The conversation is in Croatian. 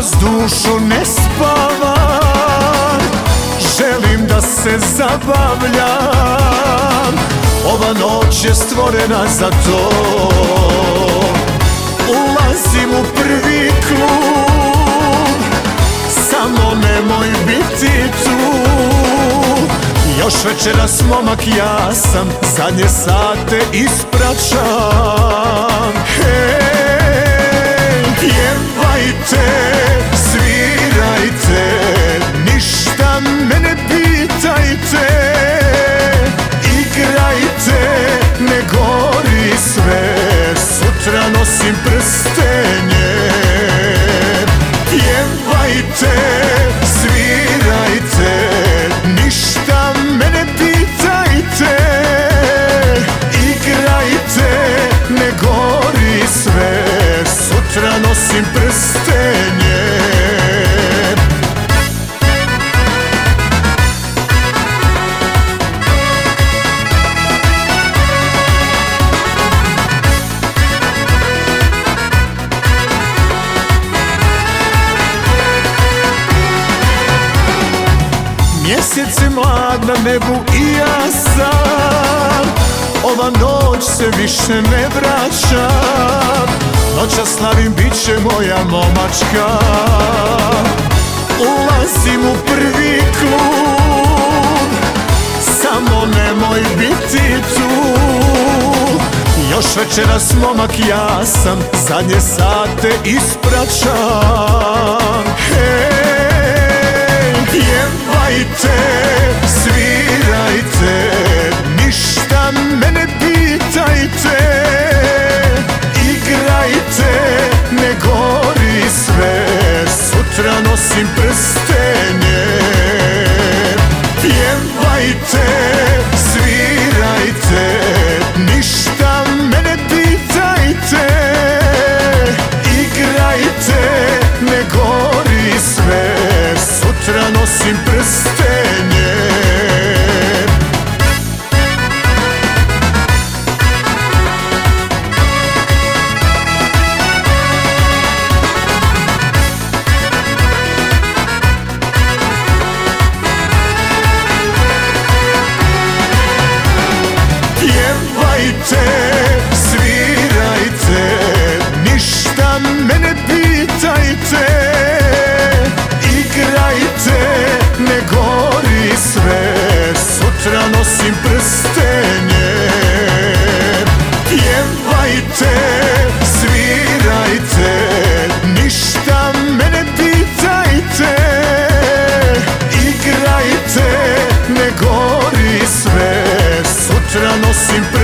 noćas dušu ne spavam Želim da se zabavljam. Ova noć je stvorena za to. Ulazim u prvi klub. Samo nemoj biti tu. Još večeras momak ja sam Zadnje sate ispraćam Hej, pjevajte, Mjesec je mlad na nebu i ja sam. Ova noć se više ne vraća. Noća slavim, bit će moja momačka. Ulazim u prvi klub. Samo nemoj biti tu. Još večeras momak ja sam Zadnje sate ispraćam Hej, pjevajte, svirajte Ništa me ne pitajte. Igrajte, ne gori sve Sutra nosim prstenje nosim prstenje. Pjevajte, svirajte Ništa me ne pitajte Igrajte, ne